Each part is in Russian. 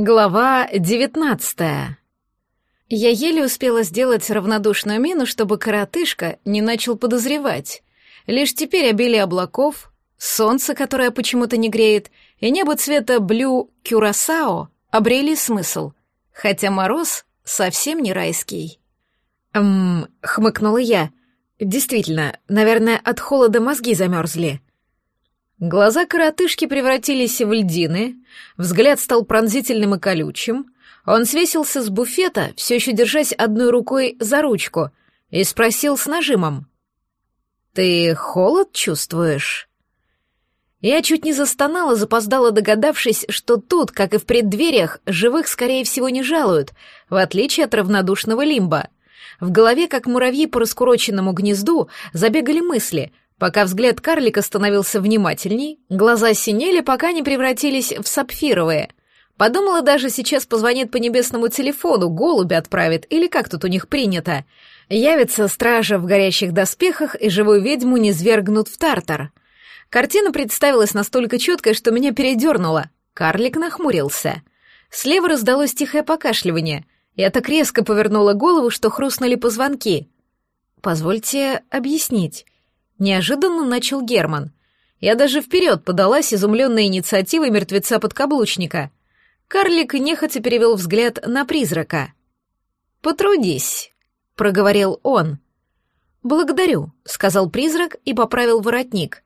Глава девятнадцатая. Я еле успела сделать равнодушную мину, чтобы коротышка не начал подозревать. Лишь теперь обилие облаков, солнце, которое почему-то не греет, и небо цвета блю кюрасао обрели смысл, хотя мороз совсем не райский. «Эм...» — хмыкнула я. «Действительно, наверное, от холода мозги замерзли». Глаза коротышки превратились в льдины, взгляд стал пронзительным и колючим, он свесился с буфета, все еще держась одной рукой за ручку, и спросил с нажимом. «Ты холод чувствуешь?» Я чуть не застонала, запоздала, догадавшись, что тут, как и в преддвериях, живых, скорее всего, не жалуют, в отличие от равнодушного лимба. В голове, как муравьи по раскуроченному гнезду, забегали мысли — Пока взгляд карлика становился внимательней, глаза синели, пока не превратились в сапфировые. Подумала даже, сейчас позвонит по небесному телефону, голубя отправит, или как тут у них принято. Явится стража в горящих доспехах, и живую ведьму не свергнут в тартар. Картина представилась настолько четкой, что меня передернуло. Карлик нахмурился. Слева раздалось тихое покашливание. Я так резко повернула голову, что хрустнули позвонки. «Позвольте объяснить». Неожиданно начал Герман. Я даже вперед подалась, изумленная инициативой мертвеца-подкаблучника. Карлик нехотя перевел взгляд на призрака. «Потрудись», — проговорил он. «Благодарю», — сказал призрак и поправил воротник.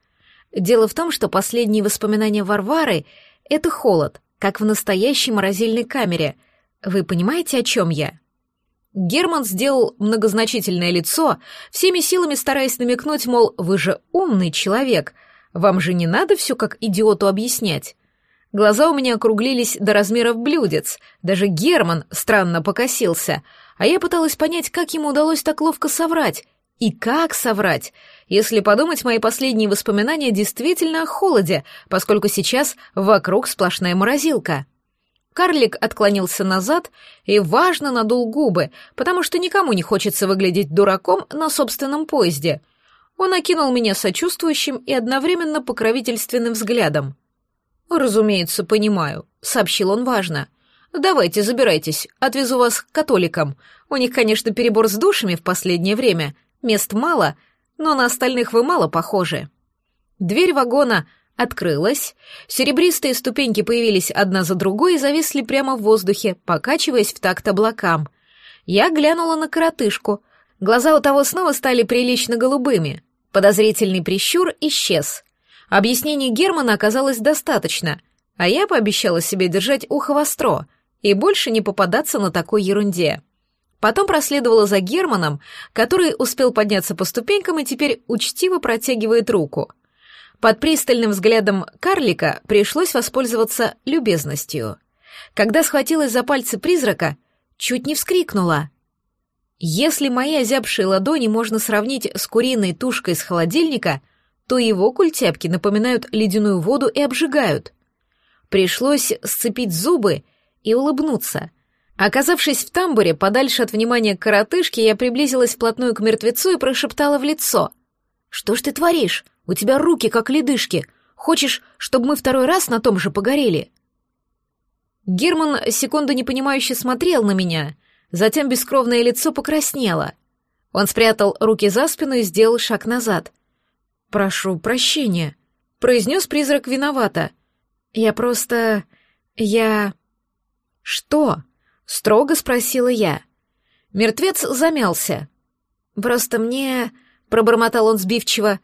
Дело в том, что последние воспоминания Варвары — это холод, как в настоящей морозильной камере. Вы понимаете, о чем я?» Герман сделал многозначительное лицо, всеми силами стараясь намекнуть, мол, вы же умный человек, вам же не надо все как идиоту объяснять. Глаза у меня округлились до размеров блюдец, даже Герман странно покосился, а я пыталась понять, как ему удалось так ловко соврать. И как соврать? Если подумать, мои последние воспоминания действительно о холоде, поскольку сейчас вокруг сплошная морозилка. Карлик отклонился назад и важно надул губы, потому что никому не хочется выглядеть дураком на собственном поезде. Он окинул меня сочувствующим и одновременно покровительственным взглядом. «Разумеется, понимаю», — сообщил он важно. «Давайте, забирайтесь, отвезу вас к католикам. У них, конечно, перебор с душами в последнее время, мест мало, но на остальных вы мало похожи». Дверь вагона открылась, серебристые ступеньки появились одна за другой и зависли прямо в воздухе, покачиваясь в такт облакам. Я глянула на коротышку. Глаза у того снова стали прилично голубыми. Подозрительный прищур исчез. Объяснений Германа оказалось достаточно, а я пообещала себе держать ухо востро и больше не попадаться на такой ерунде. Потом проследовала за Германом, который успел подняться по ступенькам и теперь учтиво протягивает руку — под пристальным взглядом карлика пришлось воспользоваться любезностью. Когда схватилась за пальцы призрака, чуть не вскрикнула. Если мои озябшие ладони можно сравнить с куриной тушкой из холодильника, то его культяпки напоминают ледяную воду и обжигают. Пришлось сцепить зубы и улыбнуться. Оказавшись в тамбуре, подальше от внимания коротышки, я приблизилась вплотную к мертвецу и прошептала в лицо. «Что ж ты творишь? У тебя руки как ледышки. Хочешь, чтобы мы второй раз на том же погорели?» Герман секунду непонимающе смотрел на меня, затем бескровное лицо покраснело. Он спрятал руки за спину и сделал шаг назад. «Прошу прощения», — произнес призрак виновато. «Я просто... я...» «Что?» — строго спросила я. Мертвец замялся. «Просто мне...» — пробормотал он сбивчиво.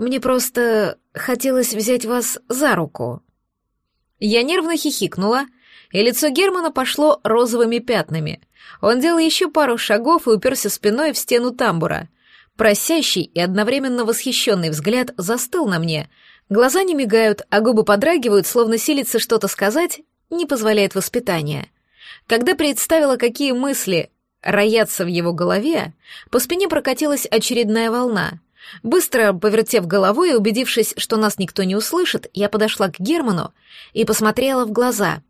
Мне просто хотелось взять вас за руку». Я нервно хихикнула, и лицо Германа пошло розовыми пятнами. Он делал еще пару шагов и уперся спиной в стену тамбура. Просящий и одновременно восхищенный взгляд застыл на мне. Глаза не мигают, а губы подрагивают, словно силится что-то сказать, не позволяет воспитание. Когда представила, какие мысли роятся в его голове, по спине прокатилась очередная волна — Быстро повертев головой и убедившись, что нас никто не услышит, я подошла к Герману и посмотрела в глаза.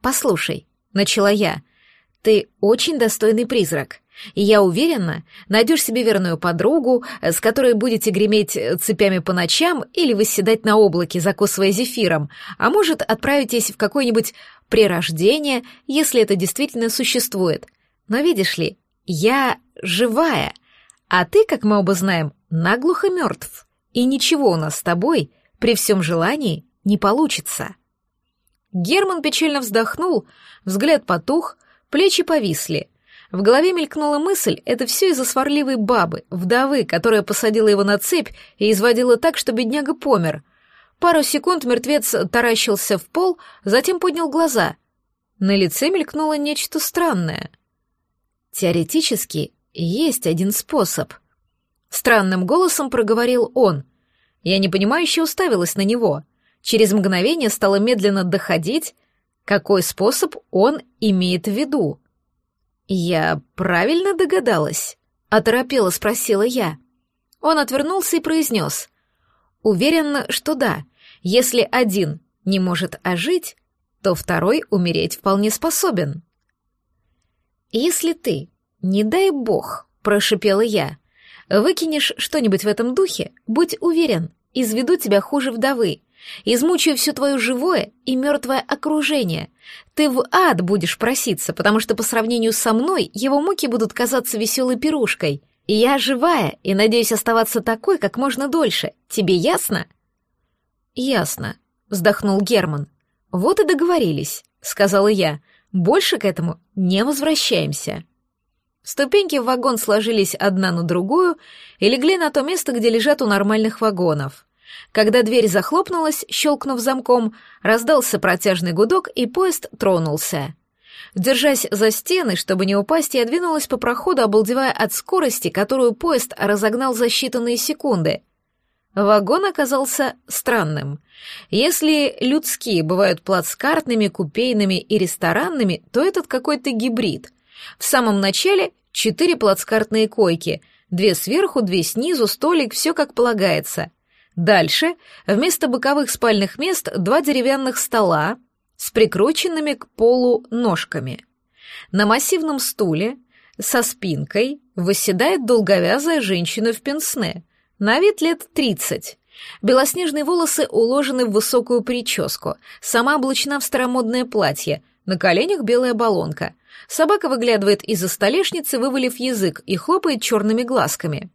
«Послушай», — начала я, — «ты очень достойный призрак. И я уверена, найдешь себе верную подругу, с которой будете греметь цепями по ночам или восседать на облаке, закусывая зефиром, а может, отправитесь в какое-нибудь прирождение, если это действительно существует. Но видишь ли, я живая, а ты, как мы оба знаем, наглухо мертв, и ничего у нас с тобой при всем желании не получится. Герман печально вздохнул, взгляд потух, плечи повисли. В голове мелькнула мысль, это все из-за сварливой бабы, вдовы, которая посадила его на цепь и изводила так, что бедняга помер. Пару секунд мертвец таращился в пол, затем поднял глаза. На лице мелькнуло нечто странное. Теоретически, есть один способ. Странным голосом проговорил он. Я непонимающе уставилась на него. Через мгновение стало медленно доходить, какой способ он имеет в виду. «Я правильно догадалась?» — оторопела спросила я. Он отвернулся и произнес. «Уверен, что да. Если один не может ожить, то второй умереть вполне способен». «Если ты, не дай бог», — прошипела я, — «выкинешь что-нибудь в этом духе, будь уверен, изведу тебя хуже вдовы, измучаю все твое живое и мертвое окружение. Ты в ад будешь проситься, потому что по сравнению со мной его муки будут казаться веселой пирушкой. И я живая и надеюсь оставаться такой как можно дольше. Тебе ясно?» «Ясно», — вздохнул Герман. «Вот и договорились», — сказала я. Больше к этому не возвращаемся. Ступеньки в вагон сложились одна на другую и легли на то место, где лежат у нормальных вагонов. Когда дверь захлопнулась, щелкнув замком, раздался протяжный гудок, и поезд тронулся. Держась за стены, чтобы не упасть, я двинулась по проходу, обалдевая от скорости, которую поезд разогнал за считанные секунды. Вагон оказался странным. Если людские бывают плацкартными, купейными и ресторанными, то этот какой-то гибрид. В самом начале четыре плацкартные койки, две сверху, две снизу, столик, все как полагается. Дальше вместо боковых спальных мест два деревянных стола с прикрученными к полу ножками. На массивном стуле со спинкой восседает долговязая женщина в пенсне — на вид лет тридцать. Белоснежные волосы уложены в высокую прическу, сама облачена в старомодное платье, на коленях белая баллонка. Собака выглядывает из-за столешницы, вывалив язык, и хлопает черными глазками.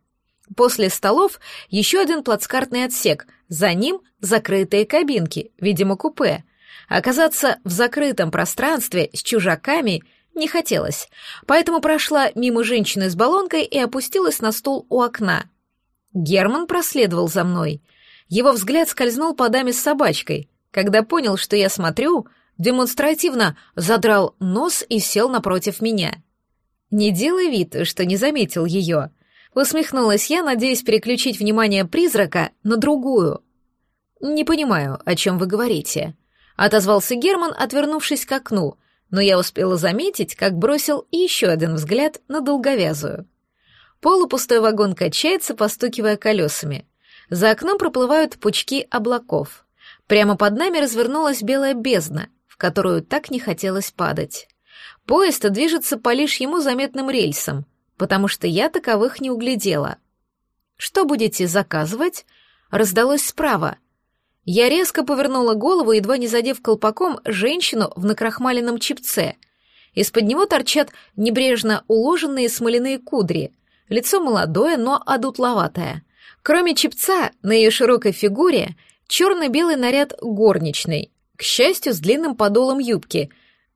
После столов еще один плацкартный отсек, за ним закрытые кабинки, видимо, купе. Оказаться в закрытом пространстве с чужаками не хотелось, поэтому прошла мимо женщины с баллонкой и опустилась на стул у окна. Герман проследовал за мной. Его взгляд скользнул по даме с собачкой. Когда понял, что я смотрю, демонстративно задрал нос и сел напротив меня. «Не делай вид, что не заметил ее», — усмехнулась я, надеясь переключить внимание призрака на другую. «Не понимаю, о чем вы говорите», — отозвался Герман, отвернувшись к окну, но я успела заметить, как бросил еще один взгляд на долговязую. Полупустой вагон качается, постукивая колесами. За окном проплывают пучки облаков. Прямо под нами развернулась белая бездна, в которую так не хотелось падать. Поезд движется по лишь ему заметным рельсам, потому что я таковых не углядела. «Что будете заказывать?» раздалось справа. Я резко повернула голову, едва не задев колпаком женщину в накрахмаленном чипце. Из-под него торчат небрежно уложенные смоляные кудри — Лицо молодое, но одутловатое. Кроме чепца, на ее широкой фигуре черно-белый наряд горничной, к счастью, с длинным подолом юбки,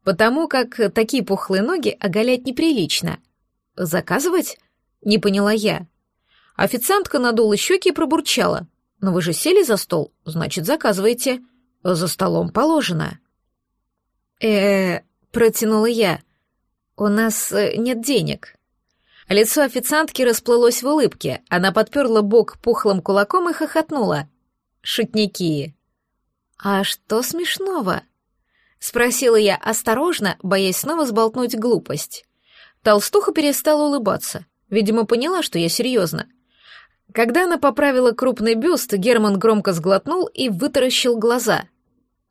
потому как такие пухлые ноги оголять неприлично. «Заказывать?» — не поняла я. Официантка надула щеки и пробурчала. «Но вы же сели за стол, значит, заказывайте. За столом положено». «Э-э-э», протянула я. «У нас э, нет денег». Лицо официантки расплылось в улыбке, она подперла бок пухлым кулаком и хохотнула. Шутники. «А что смешного?» — спросила я осторожно, боясь снова сболтнуть глупость. Толстуха перестала улыбаться. Видимо, поняла, что я серьезно. Когда она поправила крупный бюст, Герман громко сглотнул и вытаращил глаза.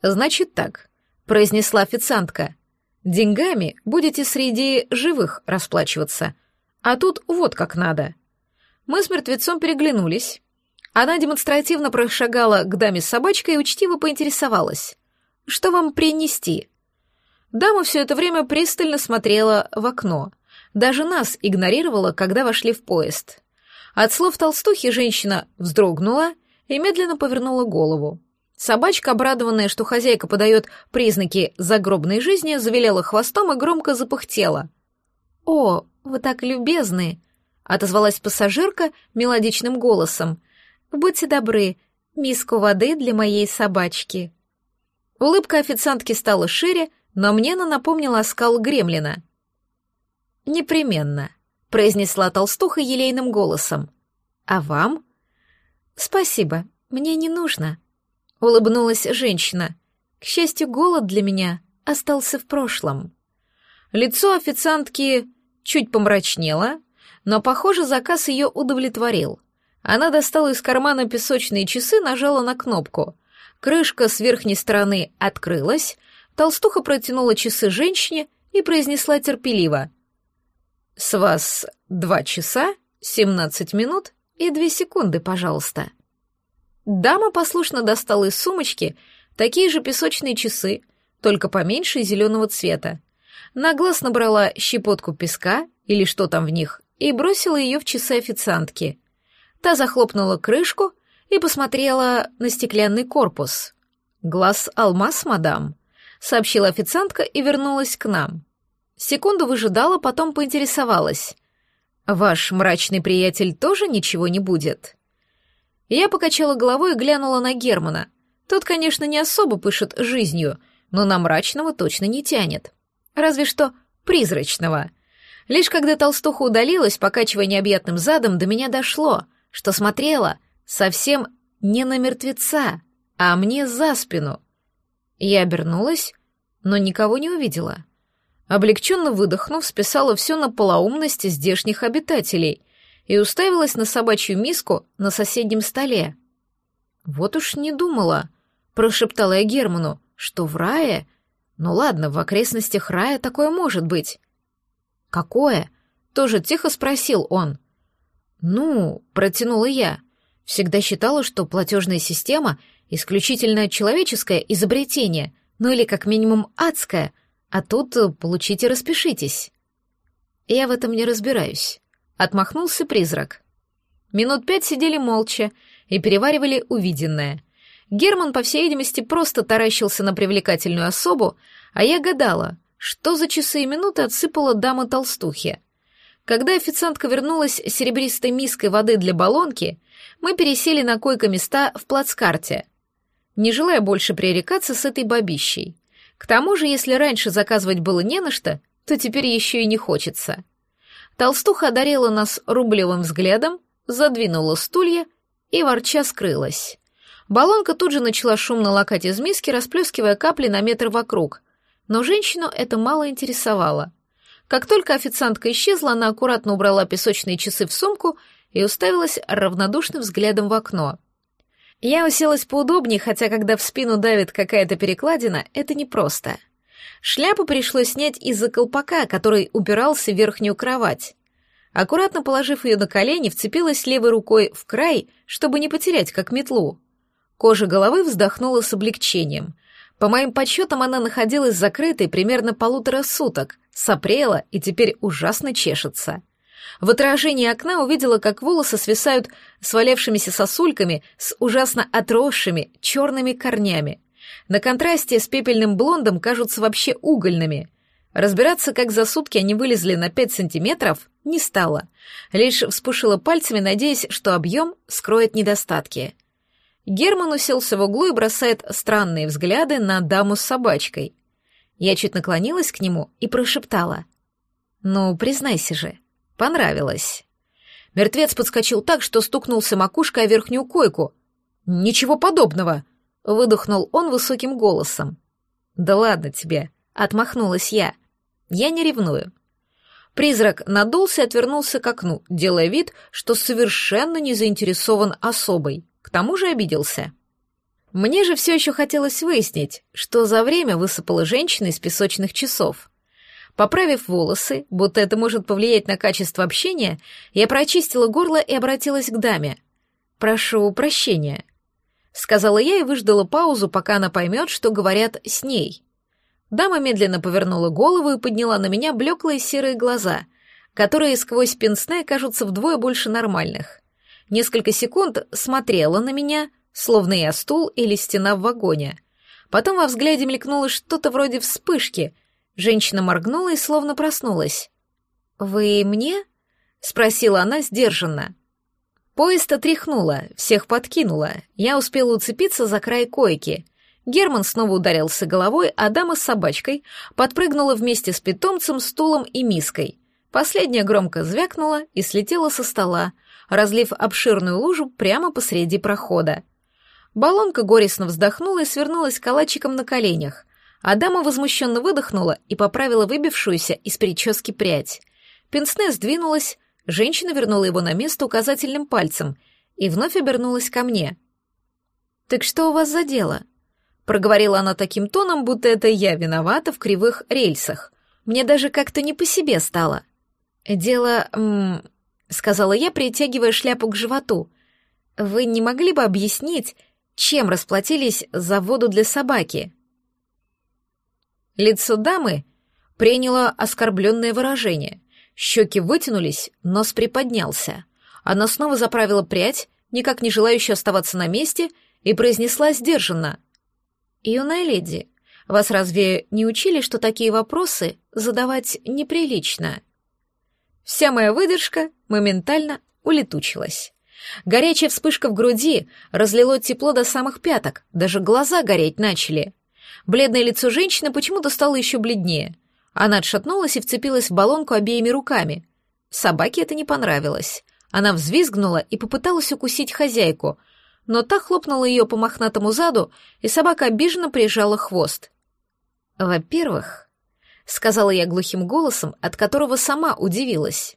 «Значит так», — произнесла официантка. «Деньгами будете среди живых расплачиваться, А тут вот как надо. Мы с мертвецом переглянулись. Она демонстративно прошагала к даме с собачкой и учтиво поинтересовалась. «Что вам принести?» Дама все это время пристально смотрела в окно. Даже нас игнорировала, когда вошли в поезд. От слов толстухи женщина вздрогнула и медленно повернула голову. Собачка, обрадованная, что хозяйка подает признаки загробной жизни, завиляла хвостом и громко запыхтела. «О, вы так любезны!» — отозвалась пассажирка мелодичным голосом. «Будьте добры, миску воды для моей собачки». Улыбка официантки стала шире, но мне она напомнила оскал гремлина. «Непременно», — произнесла толстуха елейным голосом. «А вам?» «Спасибо, мне не нужно», — улыбнулась женщина. «К счастью, голод для меня остался в прошлом». Лицо официантки чуть помрачнело, но, похоже, заказ ее удовлетворил. Она достала из кармана песочные часы, нажала на кнопку. Крышка с верхней стороны открылась, толстуха протянула часы женщине и произнесла терпеливо. «С вас два часа, семнадцать минут и две секунды, пожалуйста». Дама послушно достала из сумочки такие же песочные часы, только поменьше зеленого цвета. На глаз набрала щепотку песка или что там в них и бросила ее в часы официантки. Та захлопнула крышку и посмотрела на стеклянный корпус. «Глаз алмаз, мадам», — сообщила официантка и вернулась к нам. Секунду выжидала, потом поинтересовалась. «Ваш мрачный приятель тоже ничего не будет?» Я покачала головой и глянула на Германа. Тот, конечно, не особо пышет жизнью, но на мрачного точно не тянет. Разве что призрачного. Лишь когда толстуха удалилась, покачивая необъятным задом, до меня дошло, что смотрела совсем не на мертвеца, а мне за спину. Я обернулась, но никого не увидела. Облегченно выдохнув, списала все на полоумность здешних обитателей и уставилась на собачью миску на соседнем столе. «Вот уж не думала», — прошептала я Герману, — «что в рае...» «Ну ладно, в окрестностях рая такое может быть». «Какое?» — тоже тихо спросил он. «Ну», — протянула я, — «всегда считала, что платежная система — исключительно человеческое изобретение, ну или как минимум адское, а тут получите распишитесь». «Я в этом не разбираюсь», Отмахнулся призрак. Минут пять сидели молча и переваривали увиденное. Герман, по всей видимости, просто таращился на привлекательную особу, а я гадала, что за часы и минуты отсыпала дама толстухи. Когда официантка вернулась с серебристой миской воды для баллонки, мы пересели на койко-места в плацкарте, не желая больше пререкаться с этой бабищей. К тому же, если раньше заказывать было не на что, то теперь еще и не хочется. Толстуха одарила нас рублевым взглядом, задвинула стулья и ворча скрылась. Баллонка тут же начала шумно лакать из миски, расплескивая капли на метр вокруг. Но женщину это мало интересовало. Как только официантка исчезла, она аккуратно убрала песочные часы в сумку и уставилась равнодушным взглядом в окно. Я уселась поудобнее, хотя когда в спину давит какая-то перекладина, это непросто. Шляпу пришлось снять из-за колпака, который упирался в верхнюю кровать. Аккуратно положив ее на колени, вцепилась левой рукой в край, чтобы не потерять, как метлу. Кожа головы вздохнула с облегчением. По моим подсчетам, она находилась закрытой примерно полутора суток, сопрела и теперь ужасно чешется. В отражении окна увидела, как волосы свисают свалявшимися сосульками с ужасно отросшими черными корнями. На контрасте с пепельным блондом кажутся вообще угольными. Разбираться, как за сутки они вылезли на пять сантиметров, не стала. Лишь вспушила пальцами, надеясь, что объем скроет недостатки. Герман уселся в углу и бросает странные взгляды на даму с собачкой. Я чуть наклонилась к нему и прошептала. «Ну, признайся же, понравилось». Мертвец подскочил так, что стукнулся макушкой о верхнюю койку. «Ничего подобного!» выдохнул он высоким голосом. Да ладно тебе, отмахнулась я. Я не ревную. Призрак надулся и отвернулся к окну, делая вид, что совершенно не заинтересован особой. К тому же обиделся. Мне же все еще хотелось выяснить, что за время высыпала женщина из песочных часов. Поправив волосы, будто это может повлиять на качество общения, я прочистила горло и обратилась к даме. «Прошу прощения», — сказала я и выждала паузу, пока она поймет, что говорят с ней. Дама медленно повернула голову и подняла на меня блеклые серые глаза, которые сквозь пенсне кажутся вдвое больше нормальных. Несколько секунд смотрела на меня, словно я стул или стена в вагоне. Потом во взгляде мелькнуло что-то вроде вспышки — Женщина моргнула и словно проснулась. «Вы мне?» — спросила она сдержанно. Поезд отряхнула, всех подкинула. Я успела уцепиться за край койки. Герман снова ударился головой, а дама с собачкой подпрыгнула вместе с питомцем, стулом и миской. Последняя громко звякнула и слетела со стола, разлив обширную лужу прямо посреди прохода. Баллонка горестно вздохнула и свернулась калачиком на коленях, Адама возмущенно выдохнула и поправила выбившуюся из прически прядь. Пенсне сдвинулась, женщина вернула его на место указательным пальцем и вновь обернулась ко мне. «Так что у вас за дело?» Проговорила она таким тоном, будто это я виновата в кривых рельсах. Мне даже как-то не по себе стало. «Дело...» м — сказала я, притягивая шляпу к животу. «Вы не могли бы объяснить, чем расплатились за воду для собаки?» Лицо дамы приняло оскорбленное выражение. Щеки вытянулись, нос приподнялся. Она снова заправила прядь, никак не желающая оставаться на месте, и произнесла сдержанно. «Юная леди, вас разве не учили, что такие вопросы задавать неприлично?» Вся моя выдержка моментально улетучилась. Горячая вспышка в груди разлило тепло до самых пяток, даже глаза гореть начали. Бледное лицо женщины почему-то стало еще бледнее. Она отшатнулась и вцепилась в баллонку обеими руками. Собаке это не понравилось. Она взвизгнула и попыталась укусить хозяйку, но та хлопнула ее по мохнатому заду, и собака обиженно прижала хвост. «Во-первых», — сказала я глухим голосом, от которого сама удивилась,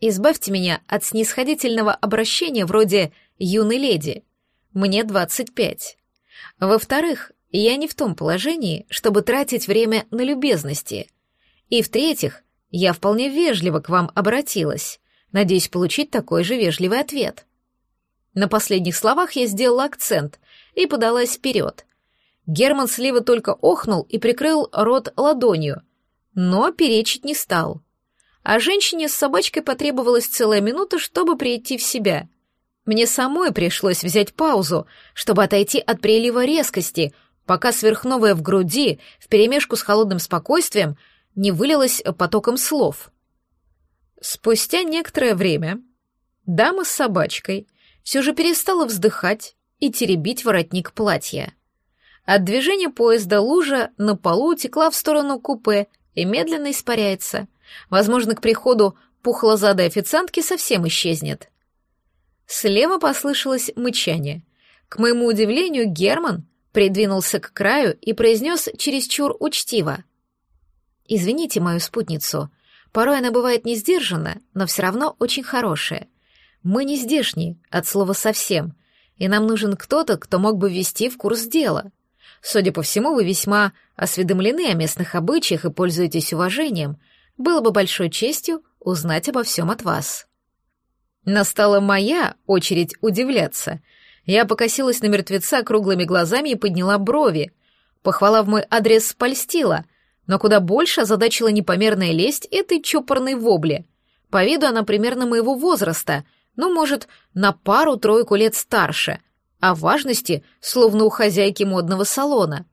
«избавьте меня от снисходительного обращения вроде «юной леди». Мне двадцать пять. Во-вторых, я не в том положении, чтобы тратить время на любезности. И в-третьих, я вполне вежливо к вам обратилась, надеюсь получить такой же вежливый ответ. На последних словах я сделала акцент и подалась вперед. Герман слева только охнул и прикрыл рот ладонью, но перечить не стал. А женщине с собачкой потребовалась целая минута, чтобы прийти в себя. Мне самой пришлось взять паузу, чтобы отойти от прилива резкости, пока сверхновая в груди, вперемешку с холодным спокойствием, не вылилась потоком слов. Спустя некоторое время дама с собачкой все же перестала вздыхать и теребить воротник платья. От движения поезда лужа на полу утекла в сторону купе и медленно испаряется. Возможно, к приходу пухлозадой официантки совсем исчезнет. Слева послышалось мычание. К моему удивлению, Герман придвинулся к краю и произнес чересчур учтиво. «Извините мою спутницу. Порой она бывает не сдержана, но все равно очень хорошая. Мы не здешние, от слова совсем, и нам нужен кто-то, кто мог бы ввести в курс дела. Судя по всему, вы весьма осведомлены о местных обычаях и пользуетесь уважением. Было бы большой честью узнать обо всем от вас». Настала моя очередь удивляться — я покосилась на мертвеца круглыми глазами и подняла брови. Похвала в мой адрес польстила, но куда больше озадачила непомерная лесть этой чопорной вобли. По виду она примерно моего возраста, ну, может, на пару-тройку лет старше, а важности словно у хозяйки модного салона.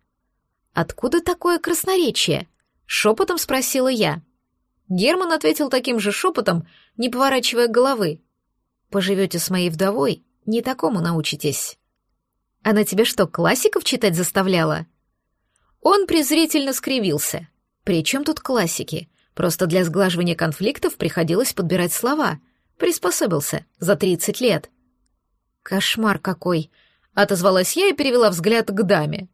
«Откуда такое красноречие?» — шепотом спросила я. Герман ответил таким же шепотом, не поворачивая головы. «Поживете с моей вдовой, не такому научитесь. Она тебя что, классиков читать заставляла? Он презрительно скривился. При чем тут классики? Просто для сглаживания конфликтов приходилось подбирать слова. Приспособился за тридцать лет. Кошмар какой! Отозвалась я и перевела взгляд к даме.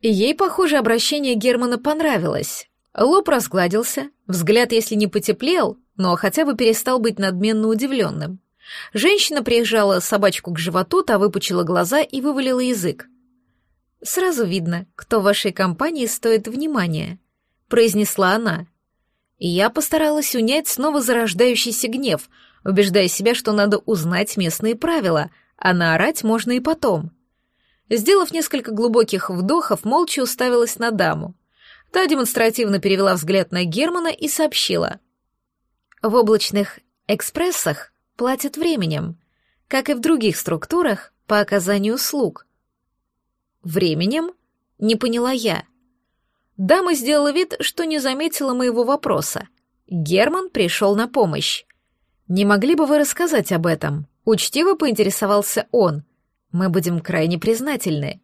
Ей, похоже, обращение Германа понравилось. Лоб разгладился, взгляд, если не потеплел, но хотя бы перестал быть надменно удивленным. Женщина приезжала собачку к животу, та выпучила глаза и вывалила язык. «Сразу видно, кто в вашей компании стоит внимания», — произнесла она. И я постаралась унять снова зарождающийся гнев, убеждая себя, что надо узнать местные правила, а наорать можно и потом. Сделав несколько глубоких вдохов, молча уставилась на даму. Та демонстративно перевела взгляд на Германа и сообщила. В облачных экспрессах платят временем, как и в других структурах по оказанию услуг. Временем? Не поняла я. Дама сделала вид, что не заметила моего вопроса. Герман пришел на помощь. «Не могли бы вы рассказать об этом?» Учтиво поинтересовался он. «Мы будем крайне признательны».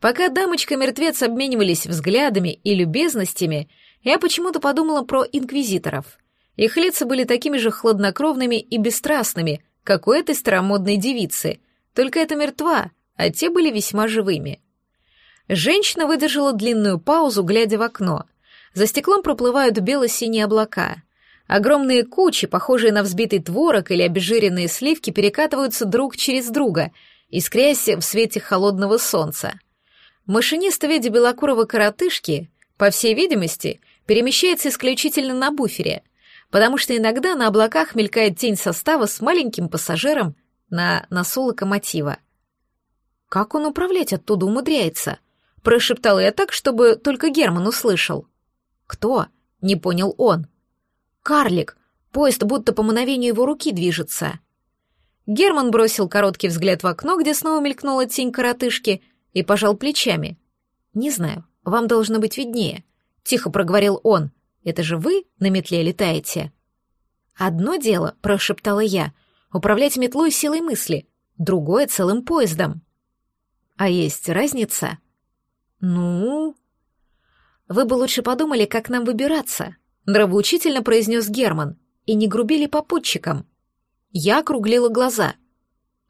Пока дамочка-мертвец обменивались взглядами и любезностями, я почему-то подумала про инквизиторов. Их лица были такими же хладнокровными и бесстрастными, как у этой старомодной девицы, только это мертва, а те были весьма живыми. Женщина выдержала длинную паузу, глядя в окно. За стеклом проплывают бело-синие облака. Огромные кучи, похожие на взбитый творог или обезжиренные сливки, перекатываются друг через друга, искрясь в свете холодного солнца. Машинист в виде белокурого коротышки, по всей видимости, перемещается исключительно на буфере, потому что иногда на облаках мелькает тень состава с маленьким пассажиром на носу локомотива. Как он управлять оттуда умудряется? Прошептала я так, чтобы только Герман услышал. «Кто?» — не понял он. «Карлик! Поезд будто по мановению его руки движется». Герман бросил короткий взгляд в окно, где снова мелькнула тень коротышки, и пожал плечами. «Не знаю, вам должно быть виднее», — тихо проговорил он. «Это же вы на метле летаете?» «Одно дело», — прошептала я, — «управлять метлой силой мысли, другое — целым поездом». «А есть разница?» «Ну...» «Вы бы лучше подумали, как нам выбираться», — нравоучительно произнес Герман, «и не грубили попутчикам». Я округлила глаза.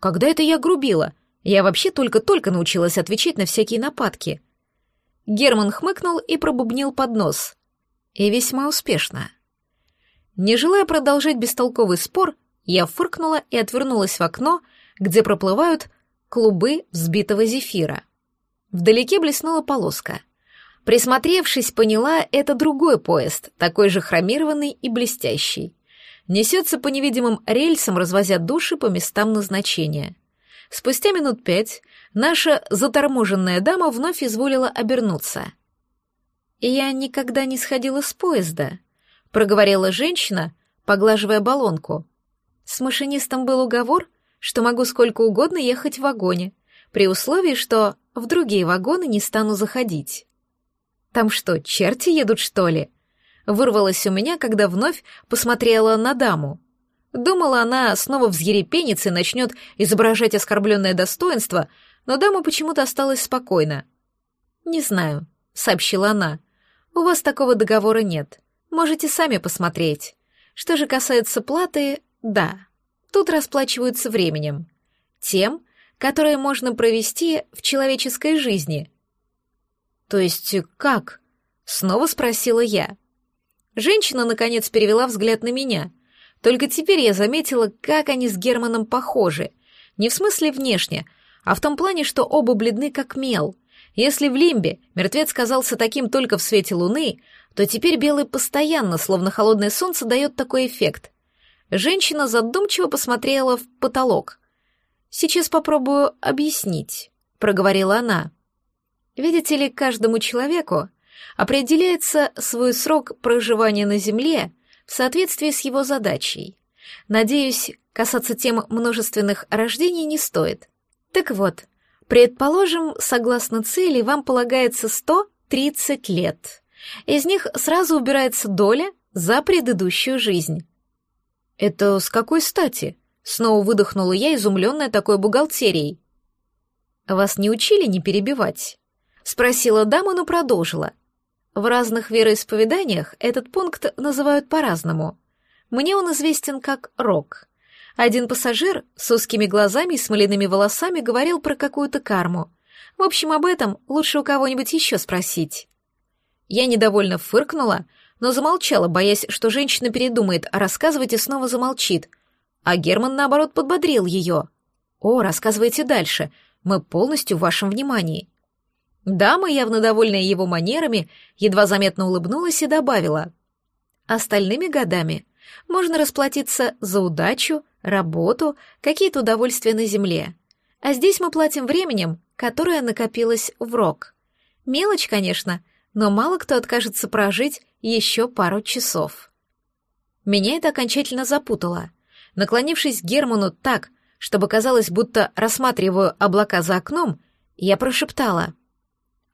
«Когда это я грубила? Я вообще только-только научилась отвечать на всякие нападки». Герман хмыкнул и пробубнил под нос. И весьма успешно. Не желая продолжать бестолковый спор, я фыркнула и отвернулась в окно, где проплывают клубы взбитого зефира. Вдалеке блеснула полоска. Присмотревшись, поняла, это другой поезд, такой же хромированный и блестящий. Несется по невидимым рельсам, развозя души по местам назначения. Спустя минут пять наша заторможенная дама вновь изволила обернуться. «Я никогда не сходила с поезда», — проговорила женщина, поглаживая баллонку. «С машинистом был уговор, что могу сколько угодно ехать в вагоне, при условии, что в другие вагоны не стану заходить. Там что, черти едут, что ли? Вырвалось у меня, когда вновь посмотрела на даму. Думала, она снова взъерепенится и начнет изображать оскорбленное достоинство, но дама почему-то осталась спокойна. «Не знаю», — сообщила она. «У вас такого договора нет. Можете сами посмотреть. Что же касается платы, да, тут расплачиваются временем. Тем, которое можно провести в человеческой жизни. То есть как? Снова спросила я. Женщина, наконец, перевела взгляд на меня. Только теперь я заметила, как они с Германом похожи. Не в смысле внешне, а в том плане, что оба бледны как мел. Если в Лимбе мертвец казался таким только в свете луны, то теперь белый постоянно, словно холодное солнце, дает такой эффект. Женщина задумчиво посмотрела в потолок. Сейчас попробую объяснить, проговорила она. Видите ли, каждому человеку определяется свой срок проживания на Земле в соответствии с его задачей. Надеюсь, касаться тем множественных рождений не стоит. Так вот, предположим, согласно цели, вам полагается 130 лет. Из них сразу убирается доля за предыдущую жизнь. Это с какой стати? Снова выдохнула я, изумленная такой бухгалтерией. «Вас не учили не перебивать?» Спросила дама, но продолжила. В разных вероисповеданиях этот пункт называют по-разному. Мне он известен как рок. Один пассажир с узкими глазами и смоляными волосами говорил про какую-то карму. В общем, об этом лучше у кого-нибудь еще спросить. Я недовольно фыркнула, но замолчала, боясь, что женщина передумает, а рассказывать и снова замолчит — а Герман, наоборот, подбодрил ее. «О, рассказывайте дальше, мы полностью в вашем внимании». Дама, явно довольная его манерами, едва заметно улыбнулась и добавила. остальными годами можно расплатиться за удачу, работу, какие-то удовольствия на земле. А здесь мы платим временем, которое накопилось в рок. Мелочь, конечно, но мало кто откажется прожить еще пару часов. Меня это окончательно запутало. Наклонившись к Герману так, чтобы казалось, будто рассматриваю облака за окном, я прошептала.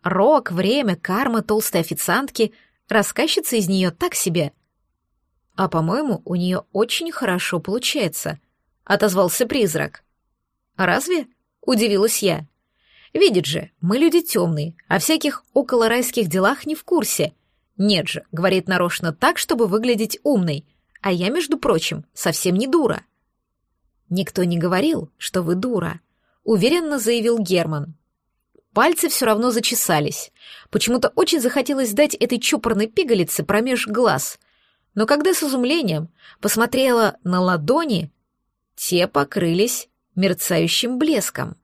«Рок, время, карма толстой официантки, рассказчица из нее так себе». «А, по-моему, у нее очень хорошо получается», — отозвался призрак. «Разве?» — удивилась я. «Видит же, мы люди темные, о всяких околорайских делах не в курсе. Нет же, — говорит нарочно так, чтобы выглядеть умной, а я, между прочим, совсем не дура». «Никто не говорил, что вы дура», — уверенно заявил Герман. Пальцы все равно зачесались. Почему-то очень захотелось дать этой чопорной пигалице промеж глаз. Но когда с изумлением посмотрела на ладони, те покрылись мерцающим блеском.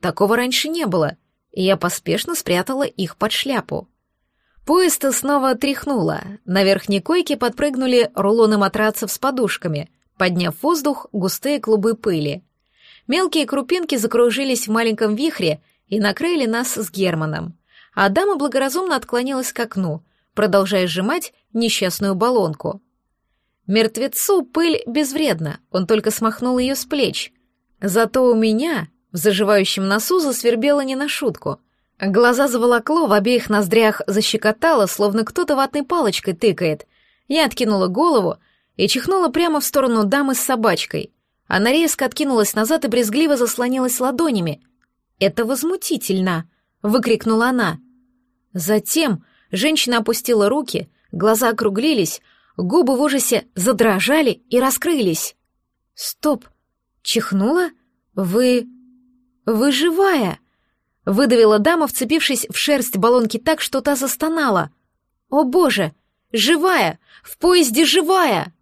Такого раньше не было, и я поспешно спрятала их под шляпу. Поезд снова тряхнуло. На верхней койке подпрыгнули рулоны матрацев с подушками — подняв воздух густые клубы пыли. Мелкие крупинки закружились в маленьком вихре и накрыли нас с Германом. А дама благоразумно отклонилась к окну, продолжая сжимать несчастную баллонку. Мертвецу пыль безвредна, он только смахнул ее с плеч. Зато у меня в заживающем носу засвербело не на шутку. Глаза заволокло, в обеих ноздрях защекотало, словно кто-то ватной палочкой тыкает. Я откинула голову, и чихнула прямо в сторону дамы с собачкой. Она резко откинулась назад и брезгливо заслонилась ладонями. «Это возмутительно!» — выкрикнула она. Затем женщина опустила руки, глаза округлились, губы в ужасе задрожали и раскрылись. «Стоп! Чихнула? Вы... вы живая!» — выдавила дама, вцепившись в шерсть баллонки так, что та застонала. «О боже! Живая! В поезде живая!»